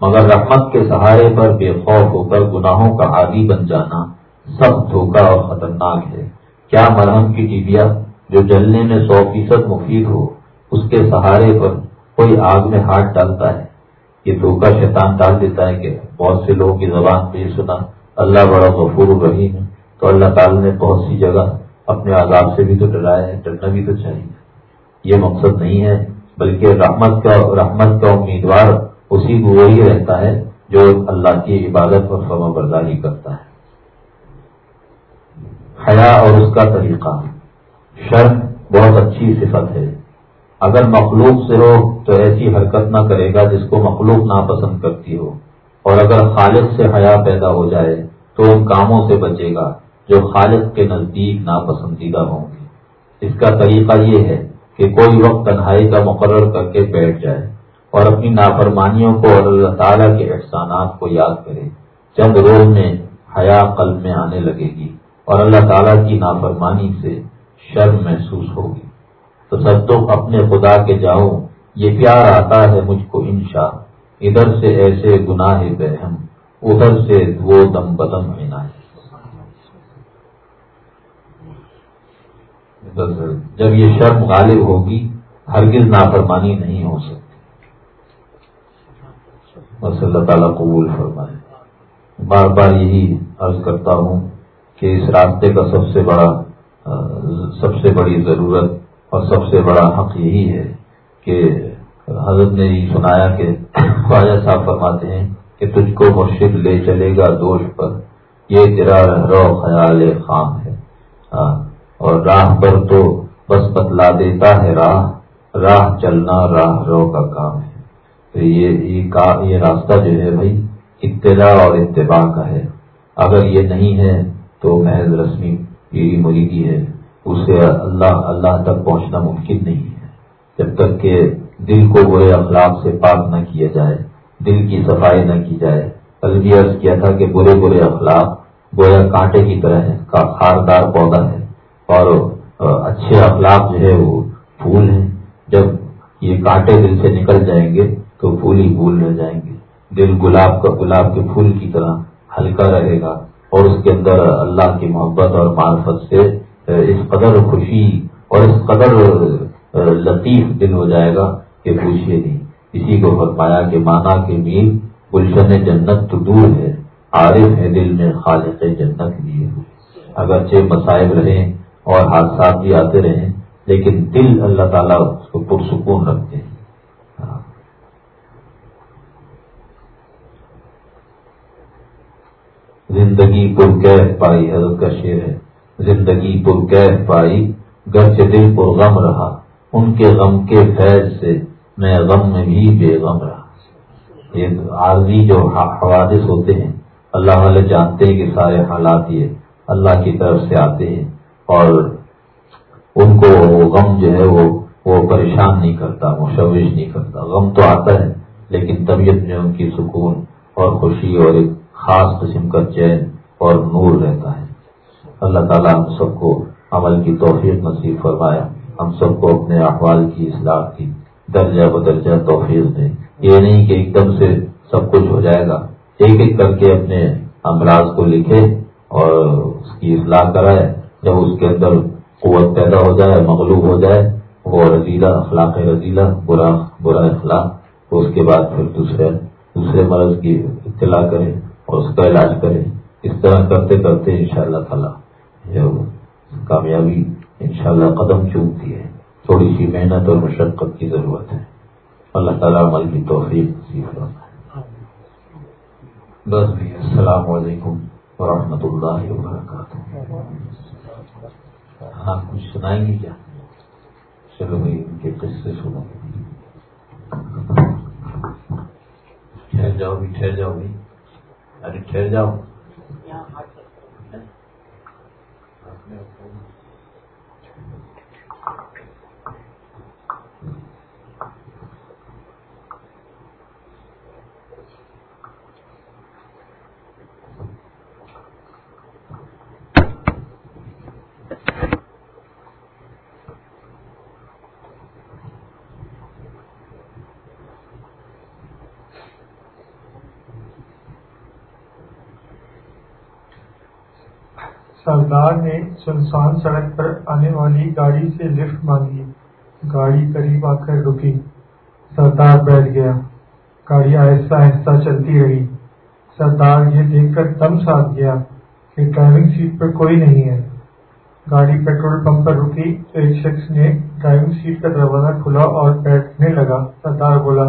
مگر رحمت کے سہارے پر بے خوف ہو کر گناہوں کا عادی بن جانا سب دھوکہ اور خطرناک ہے۔ کیا مرہم کی ٹیبیا جو جلنے میں سو فیصد مفید ہو، اس کے سہارے پر کوئی آگ میں ہاتھ ڈالتا ہے؟ یہ دھوکہ شیطان ڈال دیتا ہے کہ بہت سے لوگوں کی زبان پہ یہ سنا اللہ بڑا غفور رہی ہے۔ تو اللہ تعالی نے بہت سی جگہ اپنے عذاب سے بھی تو ڈرایا ہے، ڈرنا بھی تو چاہیے۔ یہ مقصد نہیں ہے، بلکہ رحمت کا رحمت کا امیدوار اسی کو وہی رہتا ہے جو اللہ کی عبادت اور فرما برداری کرتا ہے۔ حیا اور اس کا طریقہ۔ شرم بہت اچھی صفت ہے۔ اگر مخلوق سے ہو تو ایسی حرکت نہ کرے گا جس کو مخلوق ناپسند کرتی ہو۔ اور اگر خالد سے حیا پیدا ہو جائے تو ان کاموں سے بچے گا جو خالد کے نزدیک ناپسندیدہ ہوں گے۔ اس کا طریقہ یہ ہے کہ کوئی وقت تنہائی کا مقرر کر کے بیٹھ جائے۔ اور اپنی نافرمانیوں کو اور اللہ تعالیٰ کے احسانات کو یاد کرے۔ چند روز میں حیا قلب میں آنے لگے گی اور اللہ تعالیٰ کی نافرمانی سے شرم محسوس ہوگی، تو سب تو اپنے خدا کے جاؤ یہ پیار آتا ہے مجھ کو انشا ادھر سے ایسے گناہ بہم، ادھر سے وہ دم بدم ہے جب یہ شرم غالب ہوگی، ہرگز نافرمانی نہیں ہو سکتی۔ بس اللہ تعالیٰ قبول فرمائے۔ بار بار یہی عرض کرتا ہوں کہ اس راستے کا سب سے بڑا سب سے بڑی ضرورت اور سب سے بڑا حق یہی ہے کہ حضرت نے یہ سنایا کہ [coughs] خواجہ صاحب فرماتے ہیں کہ تجھ کو مرشد لے چلے گا دوش پر۔ یہ تیرا رو خیال خام ہے۔ اور راہ پر تو بس بتلا دیتا ہے راہ راہ چلنا راہ رو کا کام ہے۔ یہ یہ راستہ جو ہے بھائی ابتدا اور اتباع کا ہے۔ اگر یہ نہیں ہے تو محض رسمی پیری مریدی ہے۔ اسے اللہ اللہ تک پہنچنا ممکن نہیں ہے۔ جب تک کہ دل کو برے اخلاق سے پاک نہ کیا جائے، دل کی صفائی نہ کی جائے۔ بھی عرض کیا تھا کہ برے برے اخلاق گویا کانٹے کی طرح ہے خاردار پودا ہے۔ اور اچھے اخلاق جو ہے وہ پھول ہیں۔ جب یہ کانٹے دل سے نکل جائیں گے تو پھول ہی پھول رہ جائیں گے۔ دل گلاب کا گلاب کے پھول کی طرح ہلکا رہے گا اور اس کے اندر اللہ کی محبت اور معرفت سے اس قدر خوشی اور اس قدر لطیف دل ہو جائے گا کہ پوچھیے نہیں۔ اسی کو فرمایا کہ مانا کہ میر گلشن جنت تو دور ہے، عارف ہے دل میں خالق جنت لیے اگرچہ مسائب رہیں اور حادثات بھی آتے رہیں، لیکن دل اللہ تعالیٰ اس کو پرسکون رکھتے ہیں۔ زندگی پر کیف پائی حضرت کا شعر ہے۔ زندگی پر کیف پائی گھر دل پر غم رہا، ان کے غم کے فیض سے میں غم میں بھی بے غم رہا۔ یہ عارضی جو حوادث ہوتے ہیں، اللہ والے جانتے ہیں کہ سارے حالات یہ اللہ کی طرف سے آتے ہیں اور ان کو غم جو ہے وہ وہ پریشان نہیں کرتا مشوش نہیں کرتا۔ غم تو آتا ہے، لیکن طبیعت میں ان کی سکون اور خوشی اور ایک خاص قسم کا چین اور نور رہتا ہے۔ اللہ تعالیٰ ہم سب کو عمل کی توفیق نصیب فرمایا۔ ہم سب کو اپنے احوال کی اصلاح کی درجہ بدرجہ توفیق دیں یہ نہیں کہ ایک دم سے سب کچھ ہو جائے گا۔ ایک ایک کر کے اپنے امراض کو لکھے اور اس کی اصلاح کرائے۔ جب اس کے اندر قوت پیدا ہو جائے، مغلوب ہو جائے، وہ رضیلا اخلاق رضیلا برا برا اخلاق، اس کے بعد پھر دوسرے دوسرے مرض کی اطلاع کرے۔ اس کا علاج کرے اس طرح کرتے کرتے ان شاء اللہ تعالیٰ کامیابی ان شاء اللہ قدم چوکتی ہے۔ تھوڑی سی محنت اور مشقت کی ضرورت ہے۔ اللہ تعالیٰ عمل کی توفیق ہے بس بھی السلام علیکم ورحمۃ اللہ وبرکاتہ۔ ہاں کچھ سنائیں گے کیا؟ چلو بھائی، ان کے قصے سنو۔ ٹھہر جاؤ بھی، ٹھہر جاؤ بھائی ارے ٹھہر جاؤ۔ سردار نے سنسان سڑک پر آنے والی گاڑی سے لفٹ مانگی۔ گاڑی قریب آ کر رکی۔ سردار بیٹھ گیا۔ گاڑی آہستہ آہستہ چلتی رہی۔ سردار یہ دیکھ کر دم ساتھ گیا کہ ڈرائیونگ سیٹ پر کوئی نہیں ہے۔ گاڑی پیٹرول پمپ پر رکی تو ایک شخص نے ڈرائیونگ سیٹ کا دروازہ کھلا اور بیٹھنے لگا۔ سردار بولا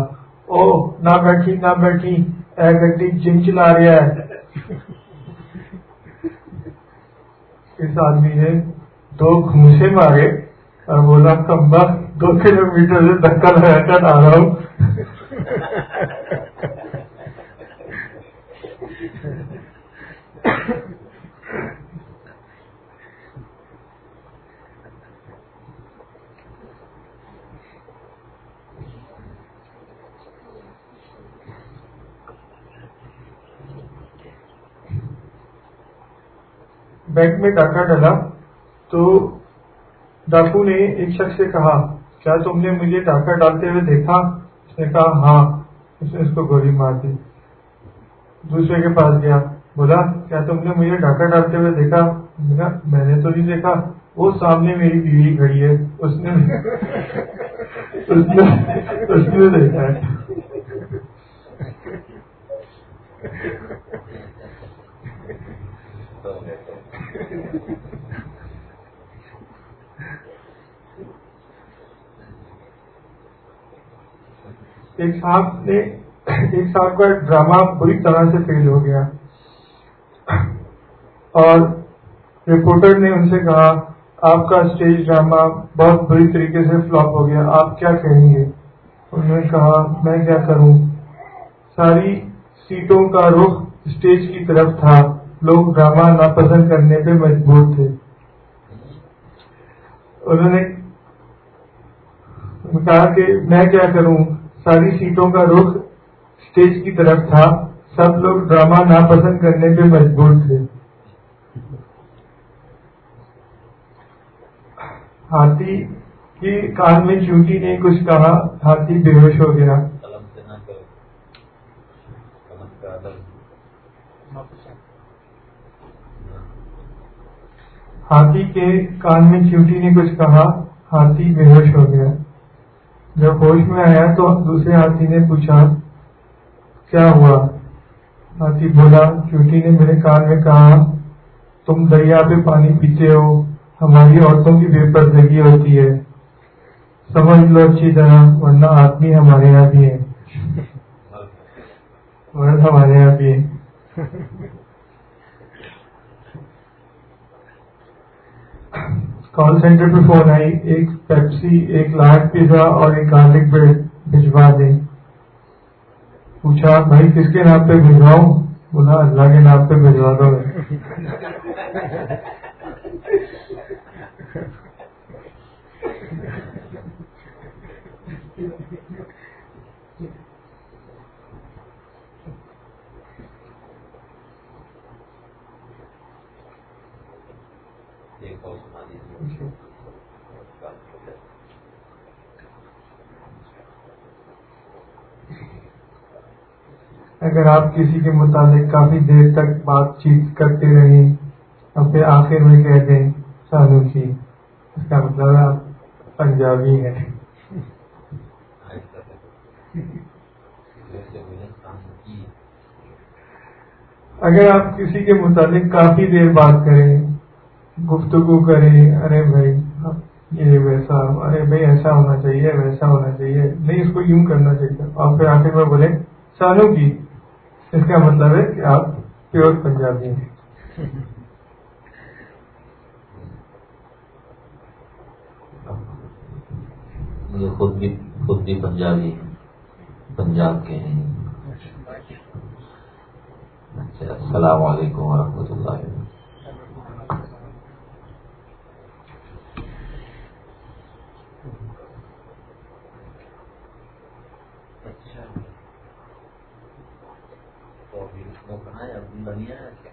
او نہ بیٹھی نہ بیٹھی اے گڈی جم چلا رہا ہے۔ اس آدمی نے دو گھوسے مارے اور بولا کمبا دو کلو میٹر سے دھکا لگا کر آ رہا ہوں؟ [laughs] بینک میں ڈاکہ ڈالا تو ڈاکو نے ایک شخص سے کہا کیا تم نے مجھے ڈاکہ ڈالتے ہوئے دیکھا اس نے کہا ہاں اس نے اس کو گولی مار دی دوسرے کے پاس گیا بولا کیا تم نے مجھے ڈاکہ ڈالتے ہوئے دیکھا میں نے تو نہیں دیکھا وہ سامنے میری بیوی کھڑی ہے اس نے اس نے دیکھا ہے ایک صاحب نے ایک صاحب کا ڈرامہ بری طرح سے فیل ہو گیا۔ اور رپورٹر نے ان سے کہا، آپ کا اسٹیج ڈرامہ بہت بری طریقے سے فلاپ ہو گیا، آپ کیا کہیں گے؟ انہوں نے کہا، میں کیا کروں؟ ساری سیٹوں کا رخ اسٹیج کی طرف تھا۔ لوگ ڈرامہ ناپسند کرنے پہ مجبور تھے۔ انہوں نے کہا کہ میں کیا کروں؟ ساری سیٹوں کا رخ اسٹیج کی طرف تھا۔ سب لوگ ڈرامہ ناپسند کرنے پہ مجبور تھے۔ ہاتھی کی کان میں چونٹی نے کچھ کہا، ہاتھی بے ہوش ہو گیا۔ ہاتھی کے کان میں چونٹی نے کچھ کہا ہاتھی بے ہوش ہو گیا۔ جب ہوش میں آیا تو دوسرے ہاتھی نے پوچھا کیا ہوا؟ ہاتھی بولا چوٹی نے میرے کان میں کہا تم دریا پہ پانی پیتے ہو ہماری عورتوں کی بے پردگی ہوتی ہے۔ سمجھ لو اچھی طرح ورنہ آدمی ہمارے یہاں بھی ہے۔ [laughs] ہمارے یہاں بھی ہے۔ کال سینٹر پہ فون آئی، ایک پیپسی، ایک لارج پیزا اور ایک گارلک بریڈ بھجوا دیں۔ پوچھا، بھائی، کس کے نام پہ بھجواؤں؟ بولا، اللہ کے نام پہ بھجوا دو ایک اور سنا دیجیے اگر آپ کسی کے متعلق کافی دیر تک بات چیت کرتے رہیں اور پھر آخر میں کہہ دیں سالوں جی، اس کا مطلب آپ پنجابی ہیں۔ اگر آپ کسی کے متعلق کافی دیر بات کریں، گفتگو کریں، ارے بھائی، یہ ویسا، ارے بھائی، ایسا ہونا چاہیے، ویسا ہونا چاہیے، نہیں، اس کو یوں کرنا چاہیے۔ اور پھر آخر میں بولے سالوں کی جی، اس کا مطلب ہے کہ آپ پیور پنجابی ہیں۔ خود بھی خود بھی پنجابی پنجاب کے ہیں۔ اچھا السلام علیکم ورحمۃ اللہ۔ بنیا ہے۔